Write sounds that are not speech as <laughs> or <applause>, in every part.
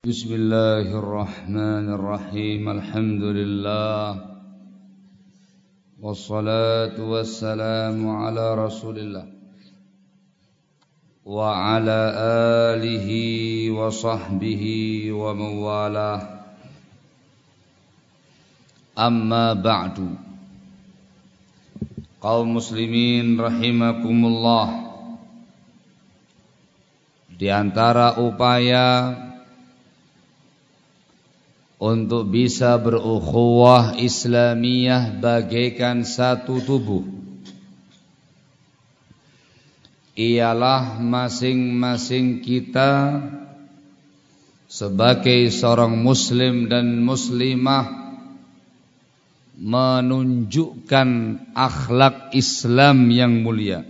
بسم الله الرحمن الرحيم الحمد لله والصلاة والسلام على رسول الله وعلى آله وصحبه ومن والاه أما بعد قوم مسلمين رحمكم الله di antara upaya untuk bisa berukhuwah Islamiyah bagaikan satu tubuh. Ialah masing-masing kita sebagai seorang muslim dan muslimah menunjukkan akhlak Islam yang mulia.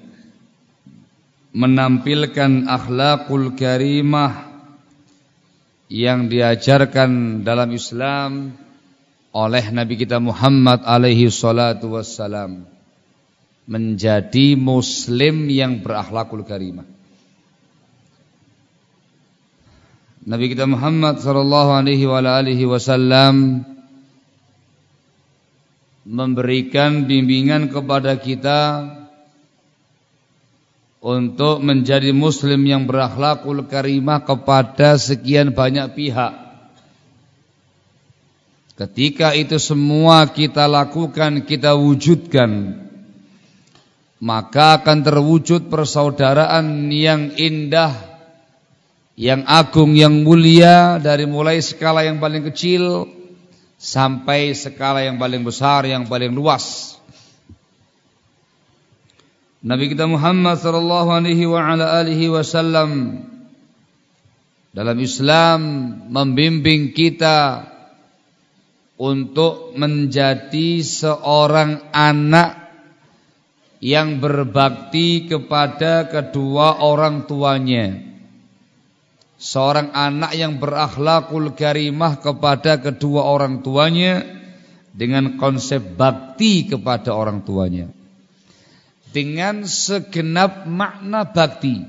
Menampilkan akhlakul karimah yang diajarkan dalam Islam oleh Nabi kita Muhammad alaihi salatu wassalam menjadi muslim yang berakhlakul karimah. Nabi kita Muhammad sallallahu alaihi wa alihi wasallam memberikan bimbingan kepada kita untuk menjadi muslim yang berakhlakul karimah kepada sekian banyak pihak. Ketika itu semua kita lakukan, kita wujudkan, maka akan terwujud persaudaraan yang indah, yang agung, yang mulia dari mulai skala yang paling kecil sampai skala yang paling besar, yang paling luas. Nabi kita Muhammad sallallahu alaihi wa ala alihi wasallam dalam Islam membimbing kita untuk menjadi seorang anak yang berbakti kepada kedua orang tuanya. Seorang anak yang berakhlakul karimah kepada kedua orang tuanya dengan konsep bakti kepada orang tuanya dengan segenap makna bakti.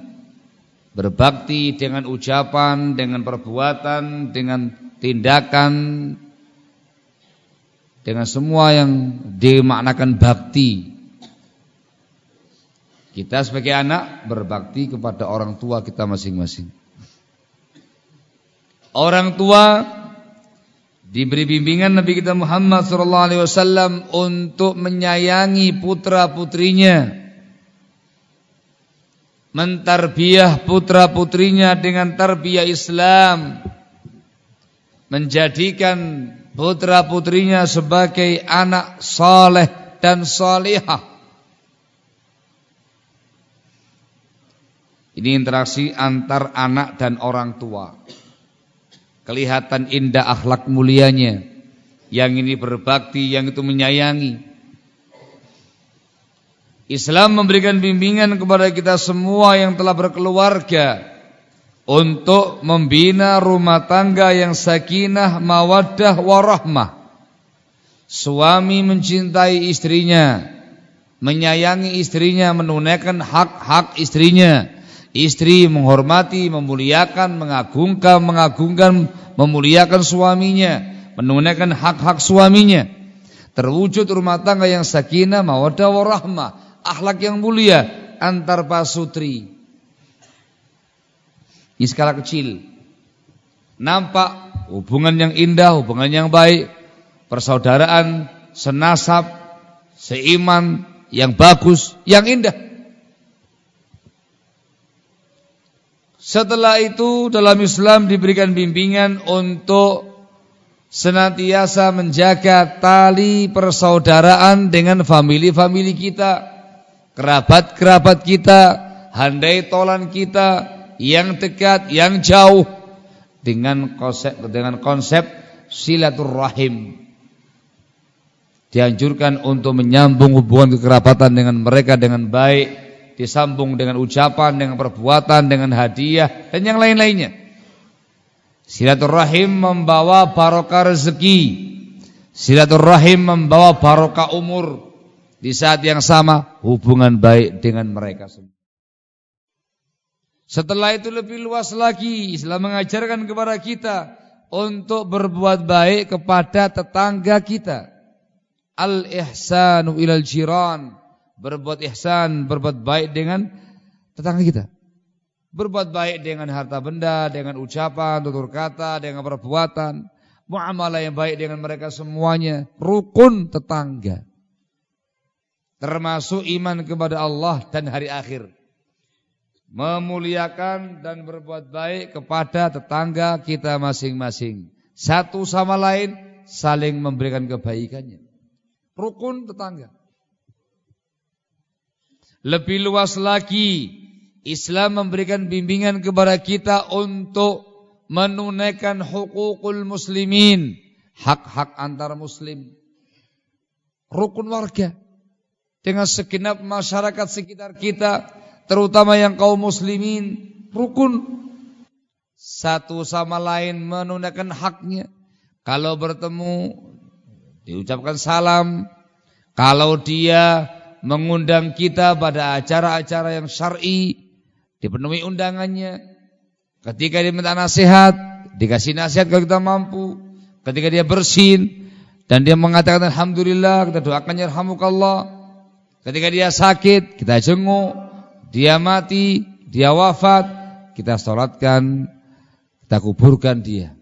Berbakti dengan ucapan, dengan perbuatan, dengan tindakan, dengan semua yang dimaknakan bakti. Kita sebagai anak berbakti kepada orang tua kita masing-masing. Orang tua Diberi bimbingan Nabi kita Muhammad sallallahu alaihi wasallam untuk menyayangi putra-putrinya. Mentarbiah putra-putrinya dengan tarbiyah Islam. Menjadikan putra-putrinya sebagai anak saleh dan salihah. Ini interaksi antar anak dan orang tua kelihatan indah akhlak mulianya. Yang ini berbakti, yang itu menyayangi. Islam memberikan bimbingan kepada kita semua yang telah berkeluarga untuk membina rumah tangga yang sakinah, mawaddah, warahmah. Suami mencintai istrinya, menyayangi istrinya, menunaikan hak-hak istrinya Istri menghormati, memuliakan, mengagungkan, mengagungkan, memuliakan suaminya, menunaikan hak-hak suaminya. Terwujud rumah tangga yang sakinah, mawaddah warahmah, akhlak yang mulia antar pasutri. Ini skala kecil. Nampak hubungan yang indah, hubungan yang baik, persaudaraan, senasab, seiman, yang bagus, yang indah. Setelah itu dalam Islam diberikan bimbingan untuk senantiasa menjaga tali persaudaraan dengan famili-famili kita, kerabat-kerabat kita, handai tolan kita yang dekat, yang jauh dengan konsep dengan konsep silaturrahim. Dianjurkan untuk menyambung hubungan kekerabatan dengan mereka dengan baik disambung dengan ucapan, dengan perbuatan, dengan hadiah dan yang lain-lainnya. Silaturahim membawa barokah rezeki. Silaturahim membawa barokah umur. Di saat yang sama hubungan baik dengan mereka semua. Setelah itu lebih luas lagi Islam mengajarkan kepada kita untuk berbuat baik kepada tetangga kita. Al-ihsanu ilal jiran. Berbuat ihsan, berbuat baik dengan tetangga kita. Berbuat baik dengan harta benda, dengan ucapan, tutur kata, dengan perbuatan. Muamalah yang baik dengan mereka semuanya. Rukun tetangga. Termasuk iman kepada Allah dan hari akhir memuliakan dan berbuat baik kepada tetangga kita masing-masing. Satu sama lain saling memberikan kebaikannya. Rukun tetangga. Lebih luas lagi, Islam memberikan bimbingan kepada kita untuk menunaikan hukukul muslimin, hak-hak antar muslim. Rukun warga dengan segenap masyarakat sekitar kita terutama yang kaum muslimin rukun satu sama lain menunaikan haknya. Kalau bertemu diucapkan salam. Kalau dia mengundang kita pada acara-acara yang syar'i, dipenuhi undangannya. Ketika dia minta nasihat, dikasih nasihat kalau kita mampu. Ketika dia bersin dan dia mengatakan alhamdulillah, kita doakan yarhamukallah. Ketika dia sakit, kita jenguk. Dia mati, dia wafat, kita sholatkan, kita kuburkan dia.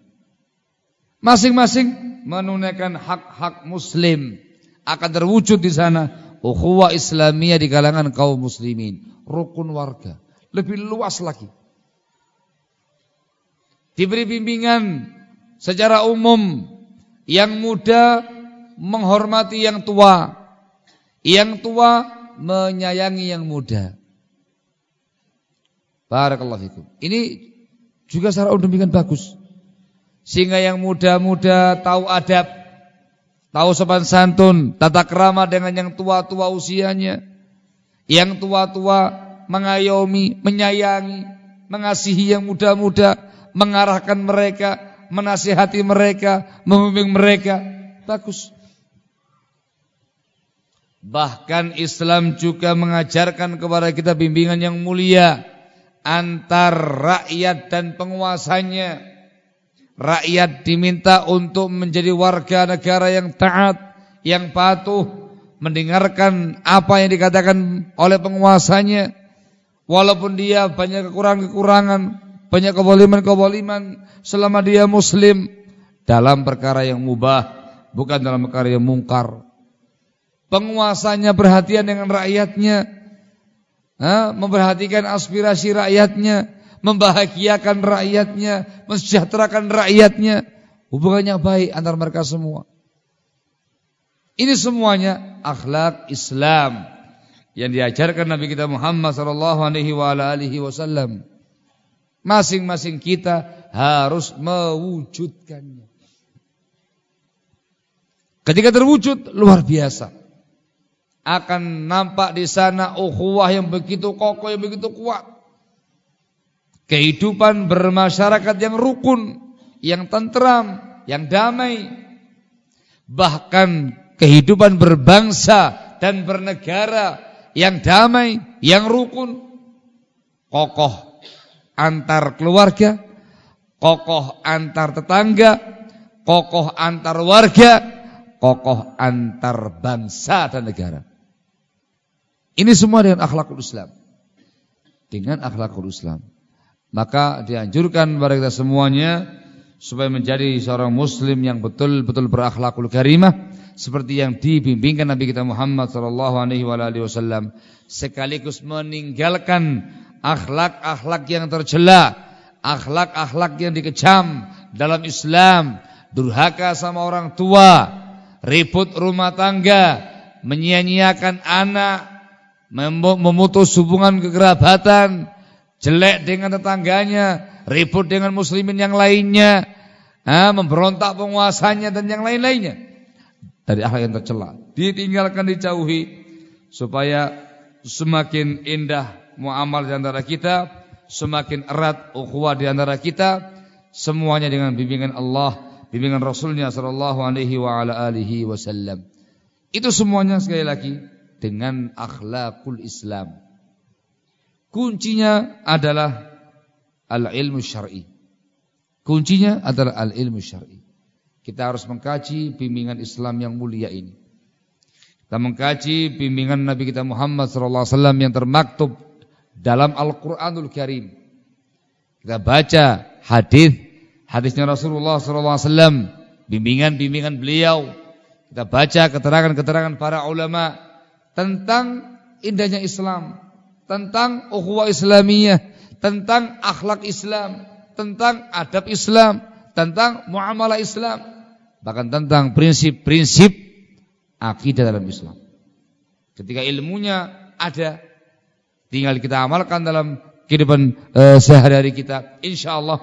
Masing-masing menunaikan hak-hak muslim akan terwujud di sana ukhuwah Islamiyah di kalangan kaum muslimin, rukun warga, lebih luas lagi. Diberi bimbingan secara umum yang muda menghormati yang tua, yang tua menyayangi yang muda. Barakallahu fikum. Ini juga secara umum bagus. Sehingga yang muda-muda tahu adab, tahu sopan santun, tata kerama dengan yang tua-tua usianya. Yang tua-tua mengayomi, menyayangi, mengasihi yang muda-muda, mengarahkan mereka, menasihati mereka, membimbing mereka. Bagus. Bahkan Islam juga mengajarkan kepada kita bimbingan yang mulia antar rakyat dan penguasanya. Rakyat diminta untuk menjadi warga negara yang taat, yang patuh, mendengarkan apa yang dikatakan oleh penguasanya. Walaupun dia banyak kekurangan-kekurangan, banyak keboliman-keboliman selama dia muslim dalam perkara yang mubah, bukan dalam perkara yang mungkar. Penguasanya perhatian dengan rakyatnya, memperhatikan aspirasi rakyatnya, membahagiakan rakyatnya, mensejahterakan rakyatnya. Hubungannya baik antara mereka semua. Ini semuanya akhlak Islam yang diajarkan Nabi kita Muhammad sallallahu alaihi wasallam. Masing-masing kita harus mewujudkannya. Ketika terwujud luar biasa akan nampak di sana ukhuwah yang begitu kokoh, yang begitu kuat. Kehidupan bermasyarakat yang rukun, yang tentram, yang damai. Bahkan kehidupan berbangsa dan bernegara yang damai, yang rukun. Kokoh antar keluarga, kokoh antar tetangga, kokoh antar warga, kokoh antar bangsa dan negara. Ini semua dengan akhlakul Islam. Dengan akhlakul Islam. Maka dianjurkan kepada kita semuanya supaya menjadi seorang muslim yang betul-betul berakhlakul karimah seperti yang dibimbingkan Nabi kita Muhammad sallallahu alaihi wasallam sekaligus meninggalkan akhlak-akhlak yang tercela, akhlak-akhlak yang dikecam dalam Islam, durhaka sama orang tua, ribut rumah tangga, menyia-nyiakan anak, memutus hubungan kekerabatan, jelek dengan tetangganya, ribut dengan muslimin yang lainnya, ha, memberontak penguasanya dan yang lain-lainnya. Dari akhlak yang tercela, ditinggalkan dijauhi supaya semakin indah muamal di antara kita, semakin erat ukhuwah di antara kita, semuanya dengan bimbingan Allah, bimbingan Rasulnya sallallahu alaihi wa ala alihi wasallam. Itu semuanya sekali lagi dengan akhlakul Islam. Kuncinya adalah al-ilmu syar'i. Kuncinya adalah al-ilmu syar'i. Kita harus mengkaji bimbingan Islam yang mulia ini. Kita mengkaji bimbingan Nabi kita Muhammad SAW yang termaktub dalam Al-Quranul Karim. Kita baca hadis hadisnya Rasulullah SAW, bimbingan-bimbingan beliau. Kita baca keterangan-keterangan para ulama tentang indahnya Islam, tentang ukhuwah Islamiyah, tentang akhlak Islam, tentang adab Islam, tentang muamalah Islam, bahkan tentang prinsip-prinsip akidah dalam Islam. Ketika ilmunya ada, tinggal kita amalkan dalam kehidupan uh, sehari-hari kita, insya Allah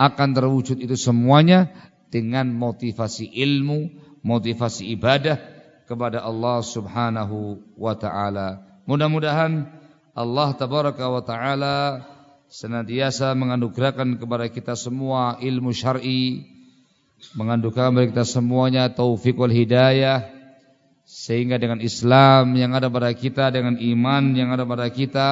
akan terwujud itu semuanya dengan motivasi ilmu, motivasi ibadah kepada Allah Subhanahu wa taala. Mudah-mudahan Allah tabaraka wa taala senantiasa menganugerahkan kepada kita semua ilmu syar'i, menganugerahkan kepada kita semuanya taufik wal hidayah sehingga dengan Islam yang ada pada kita, dengan iman yang ada pada kita,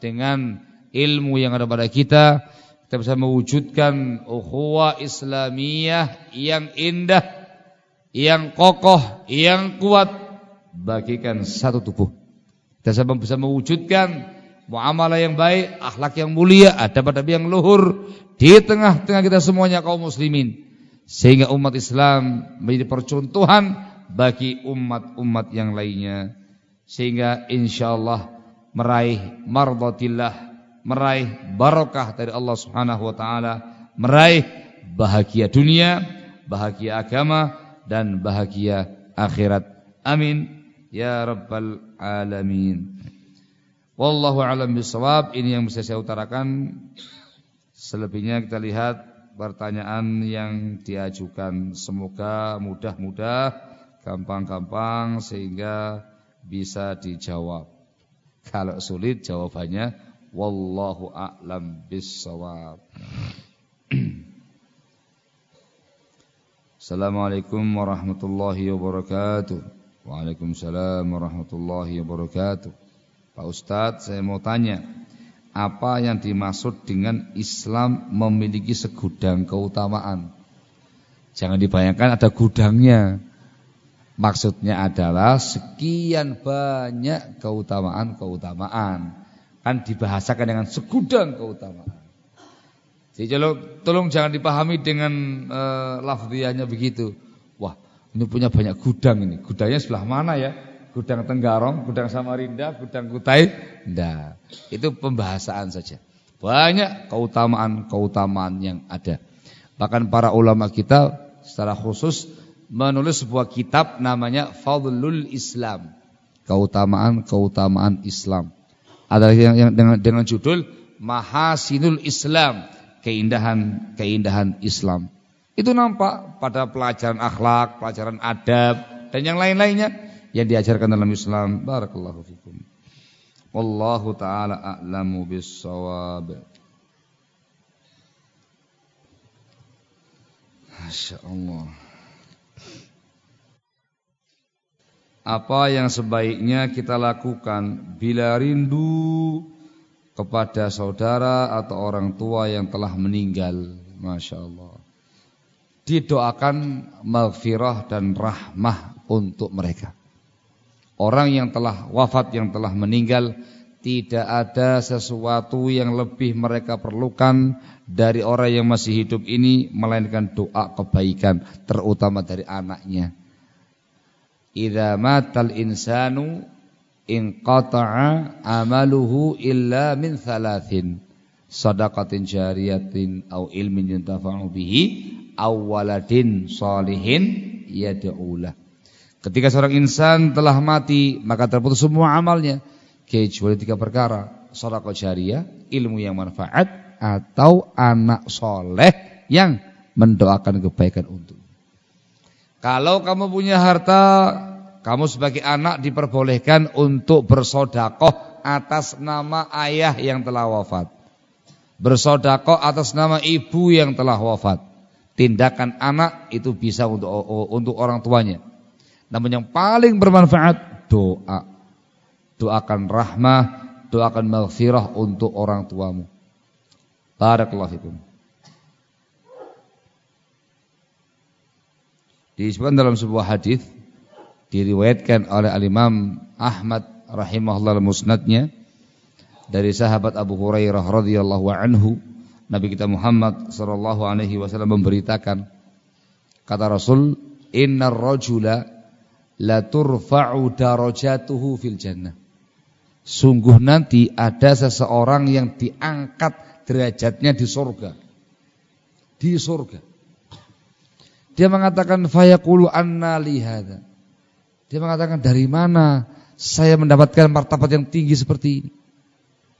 dengan ilmu yang ada pada kita kita bisa mewujudkan ukhuwah Islamiyah yang indah yang kokoh yang kuat bagikan satu tubuh kita bisa mewujudkan muamalah yang baik akhlak yang mulia adab-adab yang luhur di tengah-tengah kita semuanya kaum muslimin. Sehingga umat Islam menjadi percontohan bagi umat-umat yang lainnya. Sehingga insyaallah meraih mardatillah meraih barokah dari Allah Subhanahu wa taala, meraih bahagia dunia, bahagia agama dan bahagia akhirat. Amin. Ya rabbal alamin. Wallahu alam bisawab. Ini yang bisa saya utarakan. Selebihnya kita lihat pertanyaan yang diajukan. Semoga mudah-mudah, gampang-gampang sehingga bisa dijawab. Kalau sulit jawabannya wallahu a'lam bissawab. <clears throat> Assalamualaikum warahmatullahi wabarakatuh. Waalaikumsalam warahmatullahi wabarakatuh. Pak Ustadz, saya mau tanya, apa yang dimaksud dengan Islam memiliki segudang keutamaan? Jangan dibayangkan ada gudangnya. Maksudnya adalah sekian banyak keutamaan-keutamaan kan dibahasakan dengan segudang keutamaan. Jadi tolong jangan dipahami dengan e, lafziahnya begitu. Wah, ini punya banyak gudang ini. Gudangnya sebelah mana ya? Gudang Tenggarong, gudang Samarinda, gudang Kutai? Tidak. Itu pembahasan saja. Banyak keutamaan-keutamaan yang ada. Bahkan para ulama kita secara khusus menulis sebuah kitab namanya Fadlul Islam. Keutamaan-keutamaan Islam ada yang, yang dengan, dengan judul Mahasinul Islam, keindahan keindahan Islam. Itu nampak pada pelajaran akhlak, pelajaran adab dan yang lain-lainnya yang diajarkan dalam Islam. Barakallahu fikum. Wallahu taala a'lamu bis-shawab. Masya Allah. apa yang sebaiknya kita lakukan bila rindu kepada saudara atau orang tua yang telah meninggal. Masya Allah. Didoakan maghfirah dan rahmah untuk mereka. Orang yang telah wafat, yang telah meninggal, tidak ada sesuatu yang lebih mereka perlukan dari orang yang masih hidup ini, melainkan doa kebaikan, terutama dari anaknya idza matal insanu inqata'a amaluhu illa min thalathin sadaqatin jariyatin au ilmin yuntafa'u bihi aw waladin salihin yad'ulah ketika seorang insan telah mati maka terputus semua amalnya kecuali tiga perkara sedekah jariyah ilmu yang manfaat atau anak soleh yang mendoakan kebaikan untuk kalau kamu punya harta, kamu sebagai anak diperbolehkan untuk bersodakoh atas nama ayah yang telah wafat. Bersodakoh atas nama ibu yang telah wafat. Tindakan anak itu bisa untuk untuk orang tuanya. Namun yang paling bermanfaat doa. Doakan rahmah, doakan maghfirah untuk orang tuamu. Barakallahu fikum. Disebutkan dalam sebuah hadis diriwayatkan oleh Al-Imam Ahmad rahimahullah musnadnya dari sahabat Abu Hurairah radhiyallahu anhu Nabi kita Muhammad sallallahu alaihi wasallam memberitakan kata Rasul innar rajula la turfa'u darajatuhu fil jannah. Sungguh nanti ada seseorang yang diangkat derajatnya di surga. Di surga. Dia mengatakan fayaqulu anna li Dia mengatakan dari mana saya mendapatkan martabat yang tinggi seperti ini?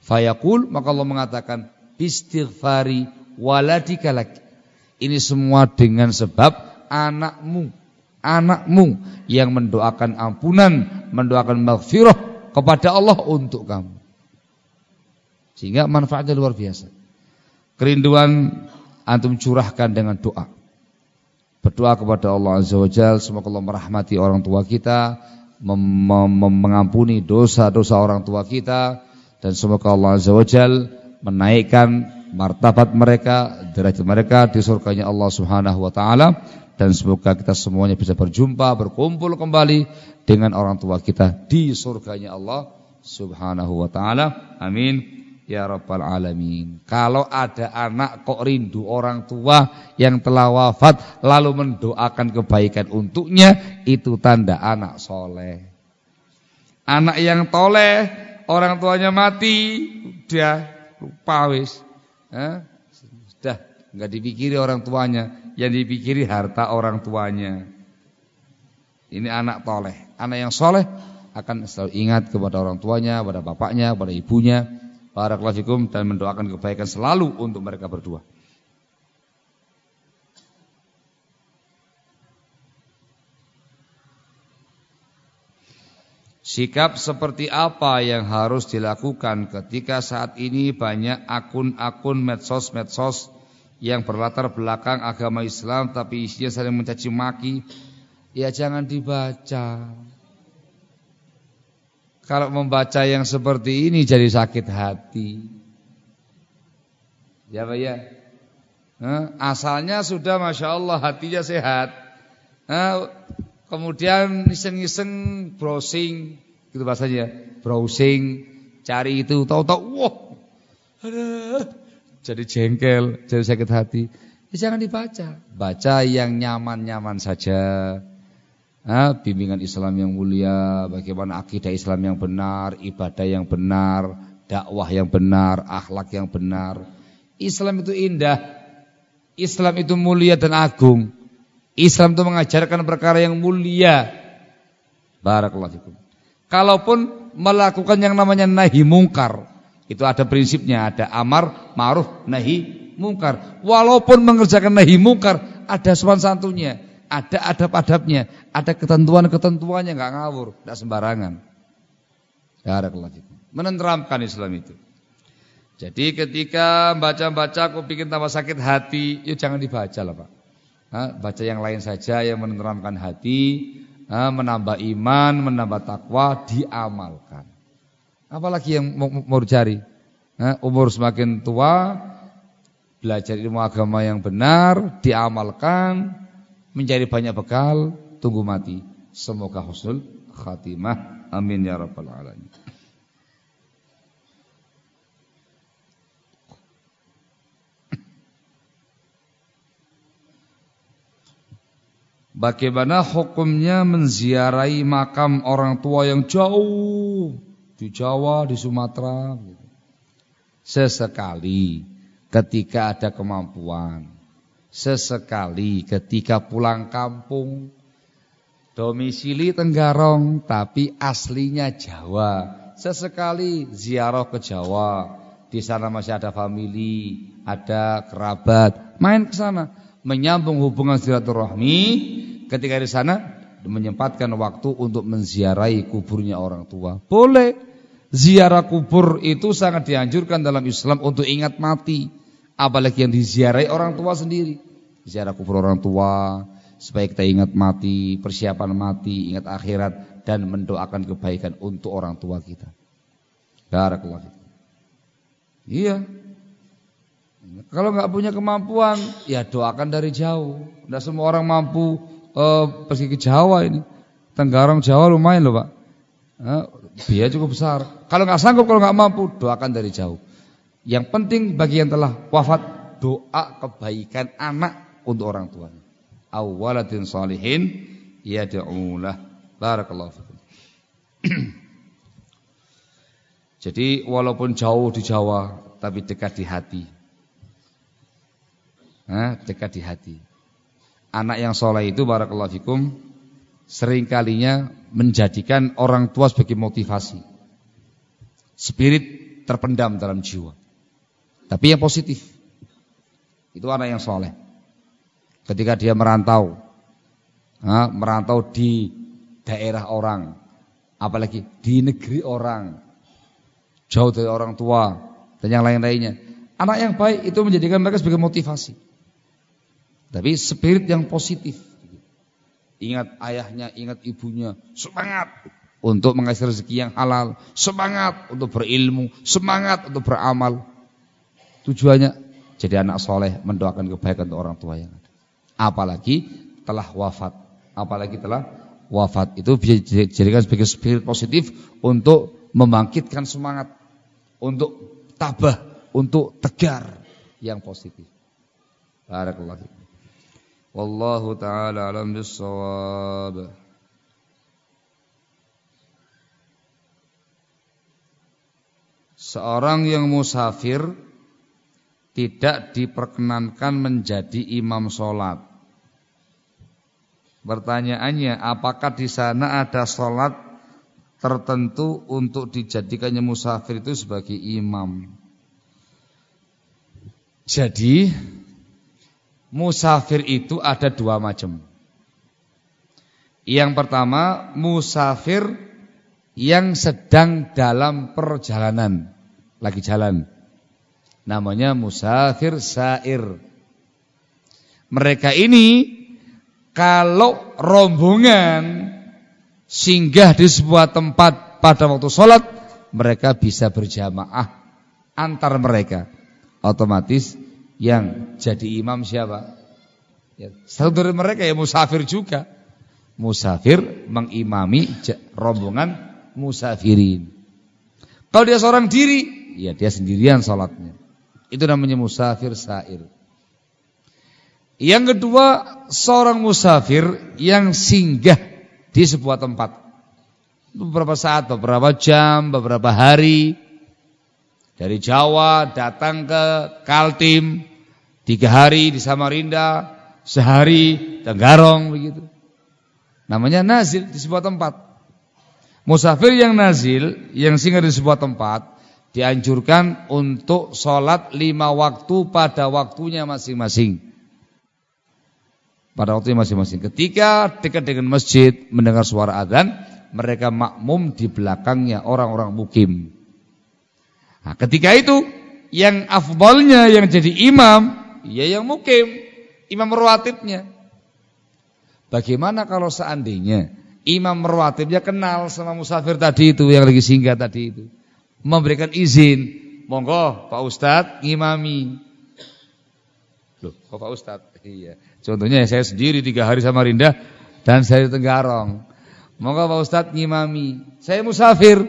Fayaqul maka Allah mengatakan istighfari waladika laki. Ini semua dengan sebab anakmu, anakmu yang mendoakan ampunan, mendoakan maghfirah kepada Allah untuk kamu. Sehingga manfaatnya luar biasa. Kerinduan antum curahkan dengan doa. Berdoa kepada Allah Azza wa Jal, semoga Allah merahmati orang tua kita, mem mengampuni dosa-dosa orang tua kita, dan semoga Allah Azza wa Jal menaikkan martabat mereka, derajat mereka di surganya Allah Subhanahu wa taala dan semoga kita semuanya bisa berjumpa, berkumpul kembali dengan orang tua kita di surganya Allah Subhanahu wa taala. Amin. Ya Rabbal Alamin Kalau ada anak kok rindu orang tua yang telah wafat Lalu mendoakan kebaikan untuknya Itu tanda anak soleh Anak yang toleh Orang tuanya mati Udah lupa wis. Eh? Sudah nggak dipikiri orang tuanya. Yang dipikiri harta orang tuanya. Ini anak toleh. Anak yang soleh akan selalu ingat kepada orang tuanya, kepada bapaknya, kepada ibunya. Barakallahu fikum dan mendoakan kebaikan selalu untuk mereka berdua. Sikap seperti apa yang harus dilakukan ketika saat ini banyak akun-akun medsos-medsos yang berlatar belakang agama Islam tapi isinya saling mencaci maki? Ya jangan dibaca. Kalau membaca yang seperti ini jadi sakit hati. Ya Pak ya. Asalnya sudah Masya Allah hatinya sehat. Kemudian iseng-iseng browsing, gitu bahasanya, browsing, cari itu, tahu-tahu, wah, jadi jengkel, jadi sakit hati. Ya, jangan dibaca, baca yang nyaman-nyaman saja ha, bimbingan Islam yang mulia, bagaimana akidah Islam yang benar, ibadah yang benar, dakwah yang benar, akhlak yang benar. Islam itu indah. Islam itu mulia dan agung. Islam itu mengajarkan perkara yang mulia. Barakallahu fikum. Kalaupun melakukan yang namanya nahi mungkar, itu ada prinsipnya, ada amar, ma'ruf, nahi mungkar. Walaupun mengerjakan nahi mungkar, ada sopan santunnya ada adab-adabnya, ada ketentuan-ketentuannya nggak ngawur, nggak sembarangan. Barakallahu Menenteramkan Islam itu. Jadi ketika baca-baca aku bikin tambah sakit hati, yuk jangan dibaca lah Pak. Baca yang lain saja yang menenteramkan hati, menambah iman, menambah takwa, diamalkan. Apalagi yang mau, dicari? Nah, umur semakin tua, belajar ilmu agama yang benar, diamalkan, menjadi banyak bekal, tunggu mati. Semoga husnul khatimah. Amin ya rabbal alamin. Bagaimana hukumnya menziarahi makam orang tua yang jauh di Jawa, di Sumatera? Sesekali ketika ada kemampuan. Sesekali ketika pulang kampung. Domisili Tenggarong tapi aslinya Jawa. Sesekali ziarah ke Jawa. Di sana masih ada family ada kerabat. Main ke sana. Menyambung hubungan silaturahmi ketika di sana menyempatkan waktu untuk menziarahi kuburnya orang tua boleh ziarah kubur itu sangat dianjurkan dalam Islam untuk ingat mati apalagi yang diziarahi orang tua sendiri. Ziarah kubur orang tua supaya kita ingat mati, persiapan mati, ingat akhirat dan mendoakan kebaikan untuk orang tua kita. Barakallahu Iya. Kalau nggak punya kemampuan, ya doakan dari jauh. Tidak semua orang mampu uh, pergi ke Jawa ini. Tenggarong Jawa lumayan loh pak. Uh, biaya cukup besar. Kalau nggak sanggup, kalau nggak mampu, doakan dari jauh. Yang penting bagi yang telah wafat, doa kebaikan anak untuk orang tuanya. Awaladin salihin yad'ulah. Barakallahu fikum. <clears throat> Jadi walaupun jauh di Jawa tapi dekat di hati. Nah, dekat di hati. Anak yang soleh itu barakallahu fikum seringkalinya menjadikan orang tua sebagai motivasi. Spirit terpendam dalam jiwa. Tapi yang positif. Itu anak yang soleh. Ketika dia merantau. Merantau di daerah orang. Apalagi di negeri orang jauh dari orang tua dan yang lain-lainnya. Anak yang baik itu menjadikan mereka sebagai motivasi. Tapi spirit yang positif. Ingat ayahnya, ingat ibunya, semangat untuk mengasih rezeki yang halal, semangat untuk berilmu, semangat untuk beramal. Tujuannya jadi anak soleh mendoakan kebaikan untuk orang tua yang ada. Apalagi telah wafat, apalagi telah wafat itu bisa dijadikan sebagai spirit positif untuk membangkitkan semangat untuk tabah, untuk tegar yang positif. Barakallahu Wallahu taala alam bisawab. Seorang yang musafir tidak diperkenankan menjadi imam sholat. Pertanyaannya, apakah di sana ada sholat tertentu untuk dijadikannya musafir itu sebagai imam. Jadi musafir itu ada dua macam. Yang pertama musafir yang sedang dalam perjalanan, lagi jalan. Namanya musafir sair. Mereka ini kalau rombongan singgah di sebuah tempat pada waktu sholat, mereka bisa berjamaah antar mereka. Otomatis yang jadi imam siapa? Ya, satu dari mereka ya musafir juga. Musafir mengimami rombongan musafirin. Kalau dia seorang diri, ya dia sendirian sholatnya. Itu namanya musafir sair. Yang kedua, seorang musafir yang singgah di sebuah tempat. Beberapa saat, beberapa jam, beberapa hari. Dari Jawa datang ke Kaltim, tiga hari di Samarinda, sehari Tenggarong begitu. Namanya nazil di sebuah tempat. Musafir yang nazil, yang singgah di sebuah tempat, dianjurkan untuk sholat lima waktu pada waktunya masing-masing pada waktu masing-masing. Ketika dekat dengan masjid mendengar suara adzan, mereka makmum di belakangnya orang-orang mukim. Nah, ketika itu yang afdalnya yang jadi imam, ya yang mukim, imam rawatibnya. Bagaimana kalau seandainya imam rawatibnya kenal sama musafir tadi itu yang lagi singgah tadi itu, memberikan izin, monggo Pak Ustadz ngimami. Loh, kok Pak Ustadz? Iya. Contohnya saya sendiri tiga hari sama Rinda dan saya Tenggarong. Moga Pak Ustadz ngimami. Saya musafir.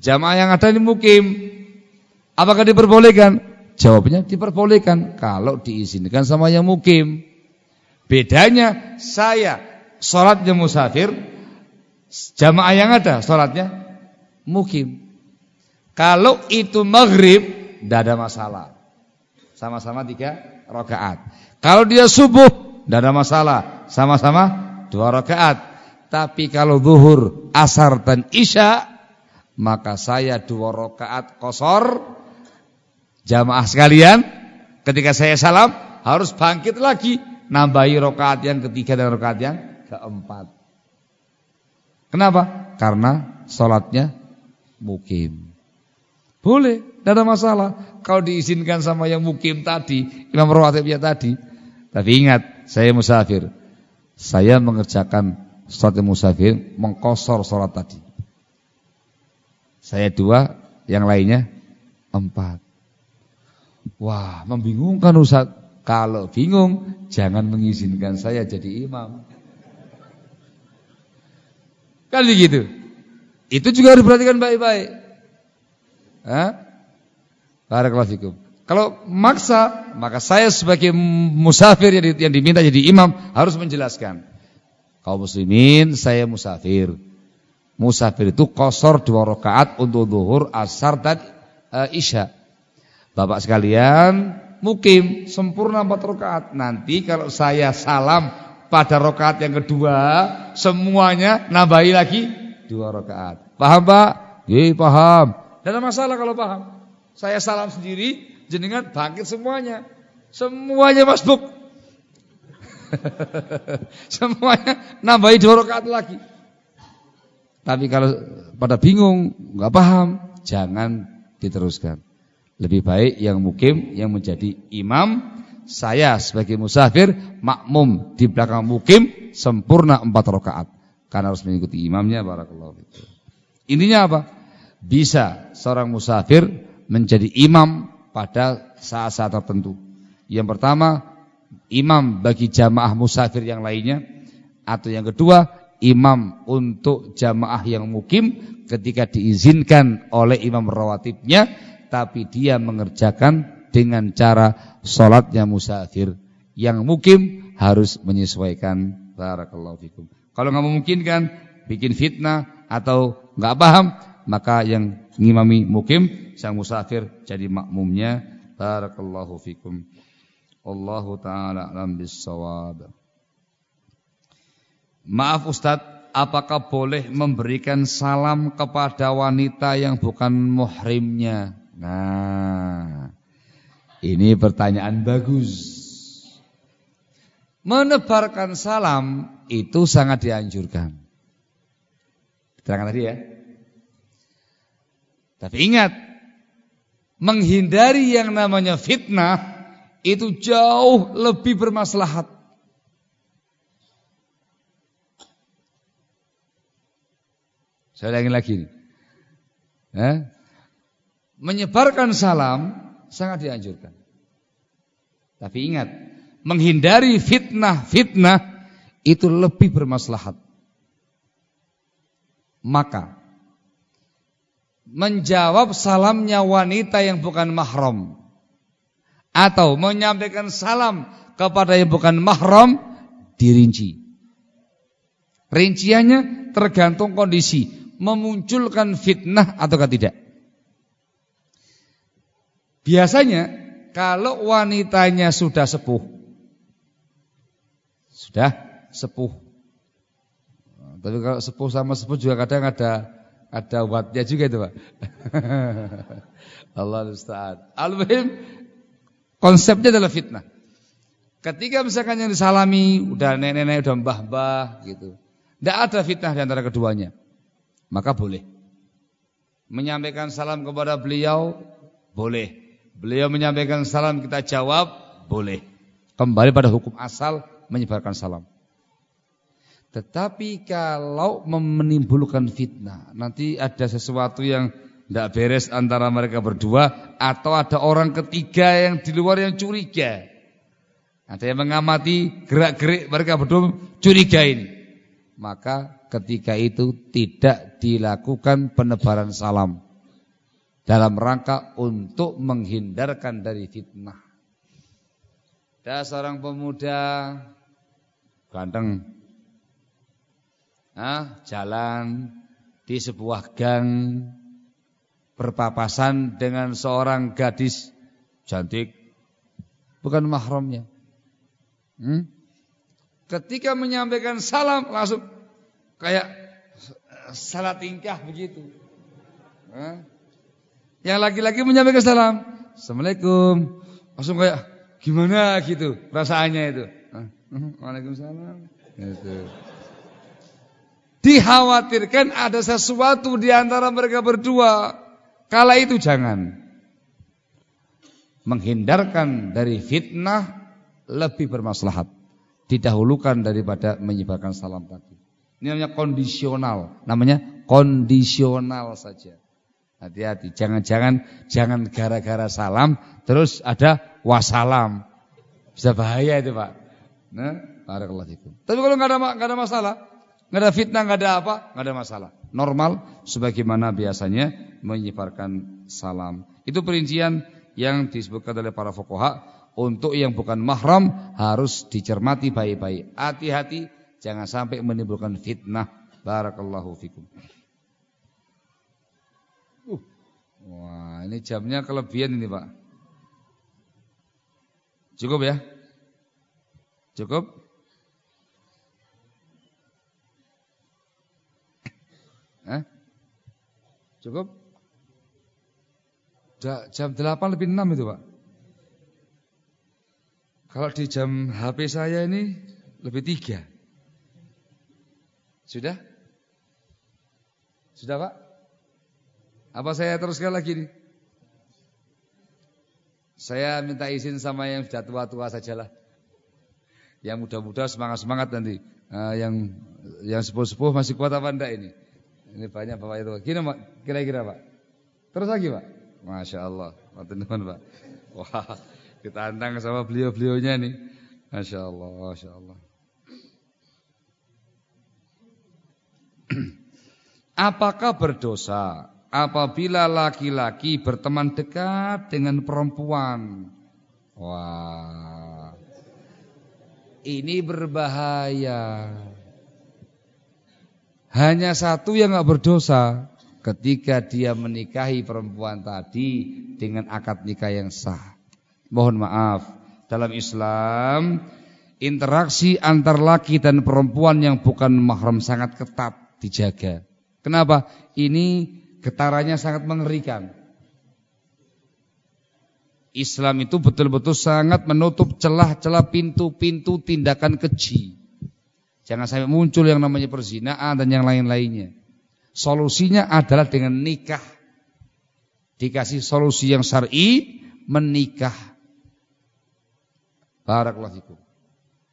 Jamaah yang ada di mukim. Apakah diperbolehkan? Jawabnya diperbolehkan kalau diizinkan sama yang mukim. Bedanya saya sholatnya musafir, jamaah yang ada sholatnya mukim. Kalau itu maghrib, tidak ada masalah. Sama-sama tiga rakaat. Kalau dia subuh, tidak ada masalah. Sama-sama dua rakaat. Tapi kalau zuhur, asar dan isya, maka saya dua rakaat kosor. Jamaah sekalian, ketika saya salam, harus bangkit lagi. Nambahi rakaat yang ketiga dan rakaat yang keempat. Kenapa? Karena sholatnya mukim. Boleh, tidak ada masalah. Kalau diizinkan sama yang mukim tadi, imam rawatibnya tadi, tapi ingat, saya musafir. Saya mengerjakan sholat musafir, mengkosor sholat tadi. Saya dua, yang lainnya empat. Wah, membingungkan Ustaz. Kalau bingung, jangan mengizinkan saya jadi imam. Kan begitu. Itu juga harus perhatikan baik-baik. Barakallahu. Kalau maksa, maka saya sebagai musafir yang diminta jadi imam harus menjelaskan. Kau muslimin, saya musafir. Musafir itu kosor dua rakaat untuk zuhur, asar dan uh, isya. Bapak sekalian, mukim sempurna empat rakaat. Nanti kalau saya salam pada rakaat yang kedua, semuanya nambahi lagi dua rakaat. Paham Pak? Iya paham. Ada masalah kalau paham. Saya salam sendiri, jenengan bangkit semuanya. Semuanya masbuk. <laughs> semuanya nambahi dua rakaat lagi. Tapi kalau pada bingung, nggak paham, jangan diteruskan. Lebih baik yang mukim yang menjadi imam, saya sebagai musafir makmum di belakang mukim sempurna empat rakaat. Karena harus mengikuti imamnya barakallahu fikum. Intinya apa? Bisa seorang musafir menjadi imam pada saat-saat tertentu. Yang pertama, imam bagi jamaah musafir yang lainnya atau yang kedua, imam untuk jamaah yang mukim ketika diizinkan oleh imam rawatibnya tapi dia mengerjakan dengan cara sholatnya musafir. Yang mukim harus menyesuaikan. Barakallahu fikum. Kalau nggak memungkinkan, bikin fitnah atau nggak paham, maka yang ngimami mukim sang musafir jadi makmumnya barakallahu fikum Allahu taala alam bisawab Maaf Ustaz apakah boleh memberikan salam kepada wanita yang bukan muhrimnya Nah ini pertanyaan bagus Menebarkan salam itu sangat dianjurkan Terangkan tadi ya tapi ingat, menghindari yang namanya fitnah itu jauh lebih bermaslahat. Saya ulangi lagi. Eh? Menyebarkan salam sangat dianjurkan. Tapi ingat, menghindari fitnah-fitnah itu lebih bermaslahat. Maka menjawab salamnya wanita yang bukan mahram atau menyampaikan salam kepada yang bukan mahram dirinci. Rinciannya tergantung kondisi, memunculkan fitnah ataukah tidak. Biasanya kalau wanitanya sudah sepuh, sudah sepuh. Tapi kalau sepuh sama sepuh juga kadang ada ada wattnya juga itu Pak. <laughs> Allah Ustaz. Al-Muhim konsepnya adalah fitnah. Ketika misalkan yang disalami udah nenek-nenek udah mbah-mbah gitu. Tidak ada fitnah di antara keduanya. Maka boleh. Menyampaikan salam kepada beliau boleh. Beliau menyampaikan salam kita jawab boleh. Kembali pada hukum asal menyebarkan salam. Tetapi kalau menimbulkan fitnah, nanti ada sesuatu yang tidak beres antara mereka berdua atau ada orang ketiga yang di luar yang curiga. Ada yang mengamati gerak-gerik mereka berdua curiga ini. Maka ketika itu tidak dilakukan penebaran salam dalam rangka untuk menghindarkan dari fitnah. Ada seorang pemuda ganteng ah, jalan di sebuah gang berpapasan dengan seorang gadis cantik bukan mahramnya. Hmm? Ketika menyampaikan salam langsung kayak salah tingkah begitu. Hah? Yang laki-laki menyampaikan salam, Assalamualaikum. Langsung kayak gimana gitu perasaannya itu. Waalaikumsalam. Gitu. Dikhawatirkan ada sesuatu di antara mereka berdua. Kala itu jangan. Menghindarkan dari fitnah lebih bermaslahat. Didahulukan daripada menyebarkan salam tadi. Ini namanya kondisional. Namanya kondisional saja. Hati-hati, jangan-jangan jangan gara-gara salam terus ada wasalam. Bisa bahaya itu, Pak. Nah, barakallahu fikum. Tapi kalau nggak ada nggak ada masalah, nggak ada fitnah, nggak ada apa, nggak ada masalah. Normal sebagaimana biasanya menyebarkan salam. Itu perincian yang disebutkan oleh para fuqaha untuk yang bukan mahram harus dicermati baik-baik. Hati-hati jangan sampai menimbulkan fitnah. Barakallahu fikum. Wah, ini jamnya kelebihan ini, Pak. Cukup ya? Cukup? Eh? Cukup? Jam 8 lebih 6 itu, Pak. Kalau di jam HP saya ini lebih 3. Sudah? Sudah, Pak? Apa saya teruskan lagi nih? Saya minta izin sama yang sudah tua-tua sajalah. Yang muda-muda semangat-semangat nanti. Uh, yang yang sepuh-sepuh masih kuat apa enggak ini? Ini banyak Bapak itu. Gini Pak, kira-kira Pak. Terus lagi Pak. Masya Allah. Teman Pak. Wah, kita antang sama beliau-beliaunya nih. Masya Allah, Masya Allah. <clears throat> Apakah berdosa apabila laki-laki berteman dekat dengan perempuan. Wah. Ini berbahaya. Hanya satu yang nggak berdosa ketika dia menikahi perempuan tadi dengan akad nikah yang sah. Mohon maaf, dalam Islam interaksi antar laki dan perempuan yang bukan mahram sangat ketat dijaga. Kenapa? Ini getarannya sangat mengerikan. Islam itu betul-betul sangat menutup celah-celah pintu-pintu tindakan keji. Jangan sampai muncul yang namanya perzinaan dan yang lain-lainnya. Solusinya adalah dengan nikah. Dikasih solusi yang syar'i, menikah. Barakallahu fikum.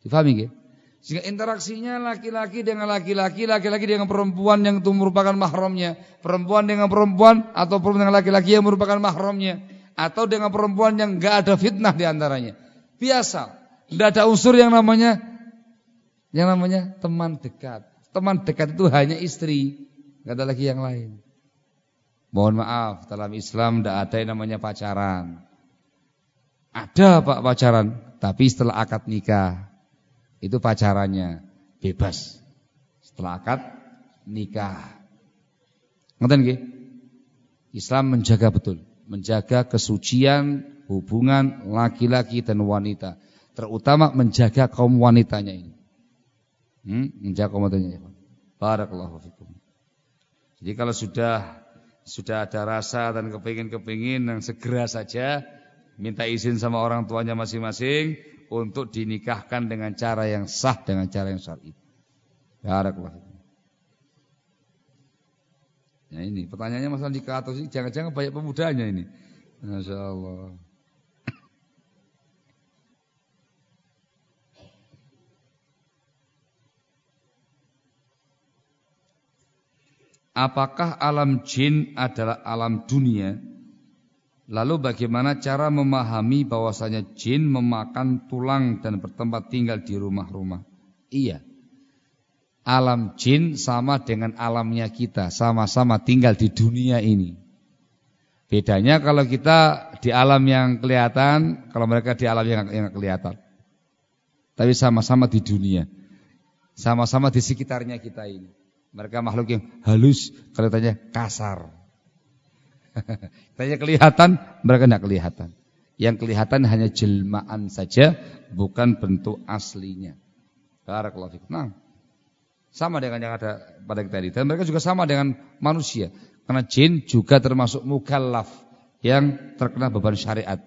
Difahami nggih? Sehingga interaksinya laki-laki dengan laki-laki, laki-laki dengan perempuan yang itu merupakan mahramnya, perempuan dengan perempuan atau perempuan dengan laki-laki yang merupakan mahramnya, atau dengan perempuan yang enggak ada fitnah di antaranya. Biasa, tidak ada unsur yang namanya yang namanya teman dekat. Teman dekat itu hanya istri, enggak ada lagi yang lain. Mohon maaf, dalam Islam tidak ada yang namanya pacaran. Ada Pak pacaran, tapi setelah akad nikah itu pacarannya bebas. Setelah akad nikah. Ngerti nggih? Islam menjaga betul, menjaga kesucian hubungan laki-laki dan wanita, terutama menjaga kaum wanitanya ini. Hmm? menjaga kaum wanitanya. Barakallahu fikum. Jadi kalau sudah sudah ada rasa dan kepingin-kepingin yang segera saja minta izin sama orang tuanya masing-masing untuk dinikahkan dengan cara yang sah dengan cara yang syar'i. Barakallahu Ya ini pertanyaannya masalah nikah atau sih jangan-jangan banyak pemudanya ini. Masya Allah. Apakah alam jin adalah alam dunia? Lalu bagaimana cara memahami bahwasanya jin memakan tulang dan bertempat tinggal di rumah-rumah? Iya. Alam jin sama dengan alamnya kita, sama-sama tinggal di dunia ini. Bedanya kalau kita di alam yang kelihatan, kalau mereka di alam yang, yang kelihatan. Tapi sama-sama di dunia. Sama-sama di sekitarnya kita ini. Mereka makhluk yang halus, kalau tanya kasar. <laughs> Tanya kelihatan, mereka tidak kelihatan. Yang kelihatan hanya jelmaan saja, bukan bentuk aslinya. Barakallahu fikum. Nah, sama dengan yang ada pada kita ini. Dan mereka juga sama dengan manusia. Karena jin juga termasuk mukallaf yang terkena beban syariat.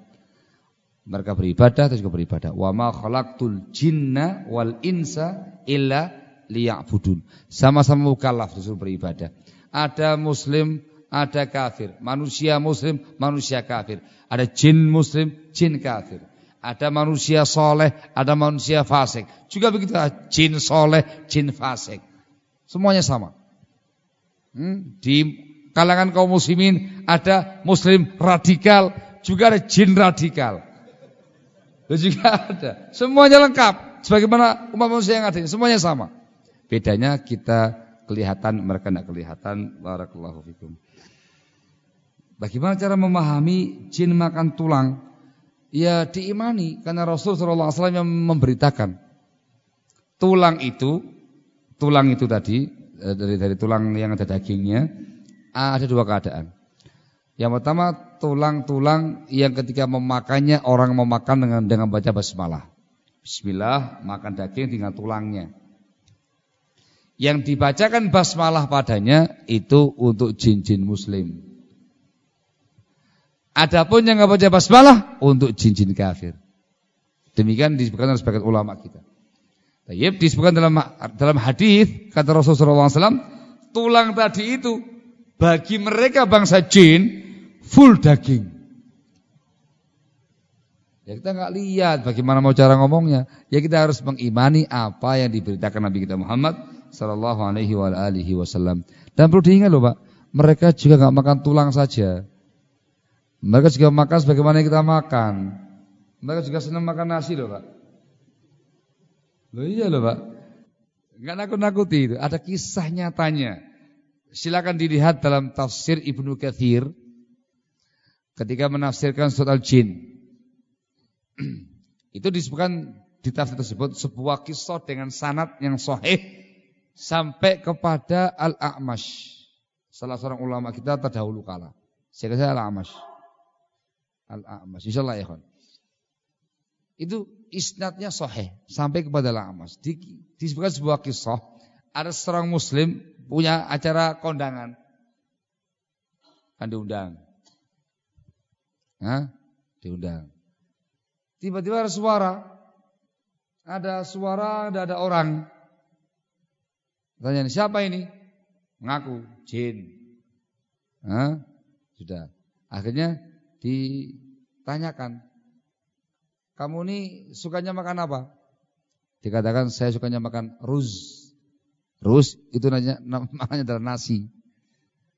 Mereka beribadah atau juga beribadah. Wa ma khalaqtul jinna wal insa illa liya'budun. Sama-sama mukallaf disuruh beribadah. Ada muslim ada kafir. Manusia muslim, manusia kafir. Ada jin muslim, jin kafir. Ada manusia soleh, ada manusia fasik. Juga begitu, jin soleh, jin fasik. Semuanya sama. Hmm? Di kalangan kaum muslimin ada muslim radikal, juga ada jin radikal. Itu juga ada. Semuanya lengkap. Sebagaimana umat manusia yang ada, semuanya sama. Bedanya kita kelihatan, mereka tidak kelihatan. Barakallahu fikum. Bagaimana cara memahami jin makan tulang? Ya diimani karena Rasul SAW yang memberitakan tulang itu, tulang itu tadi eh, dari dari tulang yang ada dagingnya ada dua keadaan. Yang pertama tulang-tulang yang ketika memakannya orang memakan dengan dengan baca basmalah. Bismillah makan daging dengan tulangnya. Yang dibacakan basmalah padanya itu untuk jin-jin muslim. Adapun yang nggak baca basmalah untuk jin-jin kafir. Demikian disebutkan oleh sebagian ulama kita. Tayyib disebutkan dalam dalam hadis kata Rasulullah SAW, tulang tadi itu bagi mereka bangsa jin full daging. Ya kita nggak lihat bagaimana mau cara ngomongnya. Ya kita harus mengimani apa yang diberitakan Nabi kita Muhammad Sallallahu Alaihi Wasallam. Dan perlu diingat loh pak, mereka juga nggak makan tulang saja. Mereka juga makan sebagaimana kita makan. Mereka juga senang makan nasi loh pak. Loh iya loh pak. Nggak nakut-nakuti itu. Ada kisah nyatanya. Silakan dilihat dalam tafsir Ibnu Kathir ketika menafsirkan surat Al-Jin. <clears throat> Itu disebutkan di tafsir tersebut sebuah kisah dengan sanad yang sahih sampai kepada Al-A'mash. Salah seorang ulama kita terdahulu kala. Saya kata Al-A'mash. Al-A'mash. Insyaallah ya kawan. Itu isnadnya sahih sampai kepada Al-A'mash. Di, disebutkan sebuah kisah ada seorang muslim punya acara kondangan. Kan diundang. Hah? Diundang. Tiba-tiba ada suara. Ada suara, ada ada orang. Tanya, siapa ini? Mengaku, jin. Hah? Sudah. Akhirnya ditanyakan. Kamu ini sukanya makan apa? Dikatakan saya sukanya makan ruz. Ruz itu nanya, makanya <laughs> adalah nasi.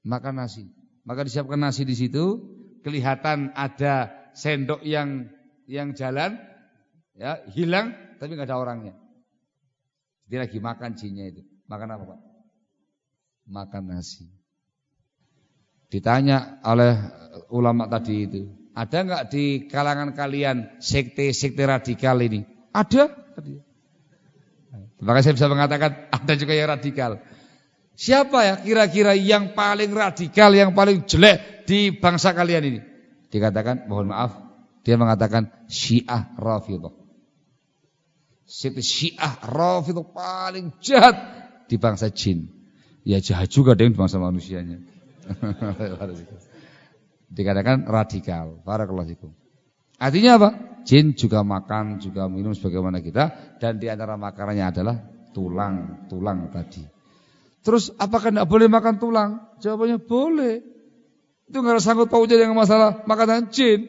Makan nasi. Maka disiapkan nasi di situ, kelihatan ada sendok yang yang jalan ya hilang tapi nggak ada orangnya. Dia lagi makan jinnya itu. Makan apa, Pak? Makan nasi. Ditanya oleh ulama tadi itu, ada nggak di kalangan kalian sekte-sekte radikal ini? Ada. Maka saya bisa mengatakan <laughs> ada juga yang radikal. Siapa ya kira-kira yang paling radikal, yang paling jelek di bangsa kalian ini? Dikatakan, mohon maaf, dia mengatakan Syiah Rafidah. Siapa Syiah Rafidah paling jahat di bangsa jin. Ya jahat juga dengan bangsa manusianya. <laughs> Dikatakan radikal. Barakallahu Artinya apa? Jin juga makan, juga minum sebagaimana kita dan di antara makanannya adalah tulang, tulang tadi. Terus apakah tidak boleh makan tulang? Jawabannya boleh. Itu nggak ada sangkut pautnya dengan masalah makanan jin.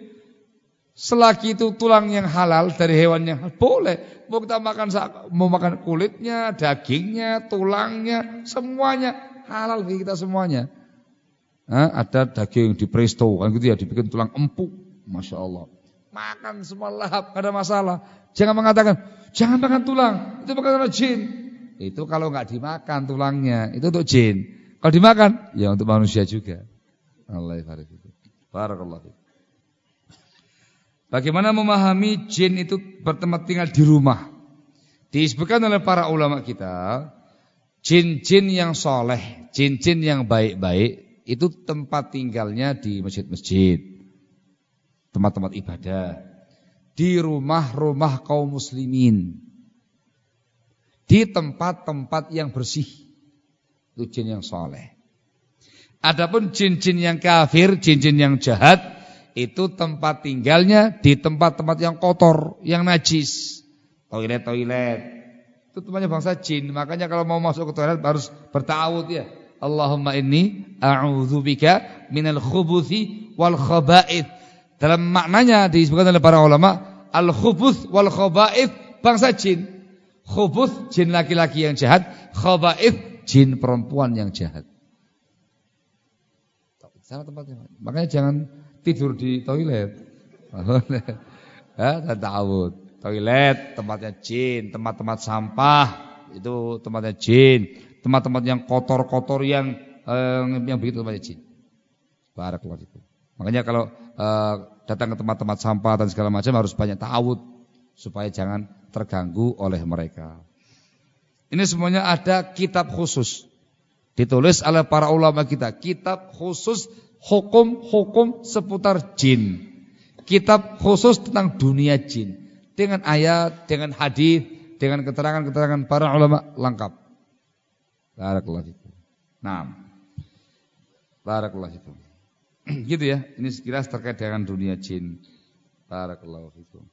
Selagi itu tulang yang halal dari hewannya boleh. Mau kita makan mau makan kulitnya, dagingnya, tulangnya, semuanya halal bagi kita semuanya. Ada daging di presto kan gitu ya, dibikin tulang empuk, masya Allah. Makan semua lahap, ada masalah. Jangan mengatakan jangan makan tulang, itu makanan jin. Itu kalau nggak dimakan tulangnya, itu untuk jin. Kalau dimakan, ya untuk manusia juga. Allah Barakallahu Bagaimana memahami jin itu bertempat tinggal di rumah? Disebutkan oleh para ulama kita, jin-jin yang soleh, jin-jin yang baik-baik, itu tempat tinggalnya di masjid-masjid, tempat-tempat ibadah, di rumah-rumah kaum muslimin di tempat-tempat yang bersih. Itu jin yang soleh. Adapun jin-jin yang kafir, jin-jin yang jahat, itu tempat tinggalnya di tempat-tempat yang kotor, yang najis. Toilet-toilet. Itu tempatnya bangsa jin. Makanya kalau mau masuk ke toilet harus bertawud ya. Allahumma inni a'udzubika minal khubuthi wal khaba'ith. Dalam maknanya disebutkan oleh para ulama, al khubuth wal khaba'ith bangsa jin. Khubuth jin laki-laki yang jahat, khaba'ith jin perempuan yang jahat. Makanya jangan tidur di toilet. <laughs> ya, ta'awud. Toilet tempatnya jin, tempat-tempat sampah itu tempatnya jin, tempat-tempat yang kotor-kotor yang eh, yang begitu tempatnya jin. Barakallahu fikum. Makanya kalau eh, datang ke tempat-tempat sampah dan segala macam harus banyak ta'awud supaya jangan terganggu oleh mereka. Ini semuanya ada kitab khusus. Ditulis oleh para ulama kita. Kitab khusus hukum-hukum seputar jin. Kitab khusus tentang dunia jin. Dengan ayat, dengan hadis, dengan keterangan-keterangan para ulama lengkap. Barakallahu fikum. Nah. Barakallahu fikum. <clears throat> gitu ya. Ini sekilas terkait dengan dunia jin. Barakallahu fikum.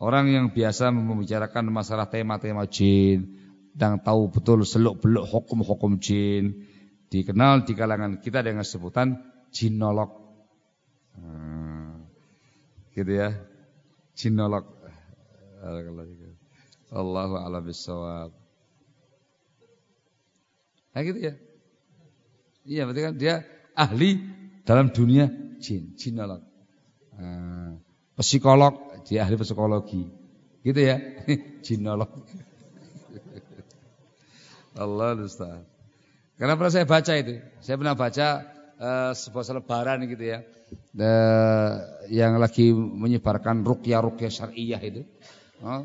Orang yang biasa membicarakan masalah tema-tema jin, dan tahu betul seluk-beluk hukum-hukum jin, dikenal di kalangan kita dengan sebutan jinolog. Hmm, gitu ya. Jinolog. Allahu a'lam. Nah gitu ya. Iya berarti kan dia ahli dalam dunia jin, jinolog. Nah, psikolog dia ahli psikologi. Gitu ya. <laughs> Jinolog. <laughs> Allah Ustaz. Karena pernah saya baca itu. Saya pernah baca uh, sebuah selebaran gitu ya. Uh, yang lagi menyebarkan rukyah-rukyah syariah itu. Uh,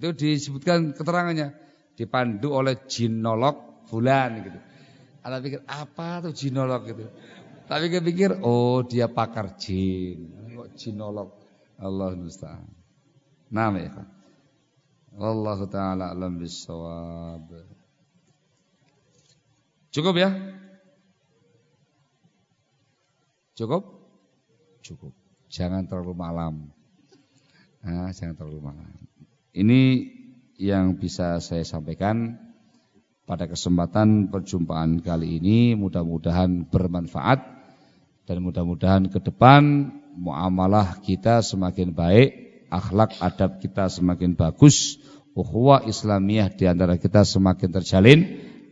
itu disebutkan keterangannya. Dipandu oleh jinolog bulan gitu. Ada pikir apa tuh jinolog gitu. Tapi kepikir oh dia pakar jin. Kok jinolog. Allah musta'an. Naam ya. Wallahu taala alam bisawab. Cukup ya? Cukup? Cukup. Jangan terlalu malam. Nah, jangan terlalu malam. Ini yang bisa saya sampaikan pada kesempatan perjumpaan kali ini mudah-mudahan bermanfaat dan mudah-mudahan ke depan muamalah kita semakin baik, akhlak adab kita semakin bagus, ukhuwah Islamiyah di antara kita semakin terjalin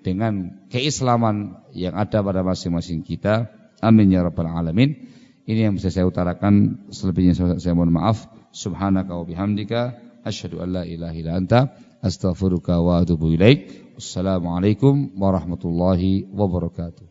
dengan keislaman yang ada pada masing-masing kita. Amin ya rabbal alamin. Ini yang bisa saya utarakan, selebihnya saya mohon maaf. Subhanaka wa bihamdika asyhadu an la ilaha illa anta astaghfiruka wa atubu ilaik. Wassalamualaikum warahmatullahi wabarakatuh.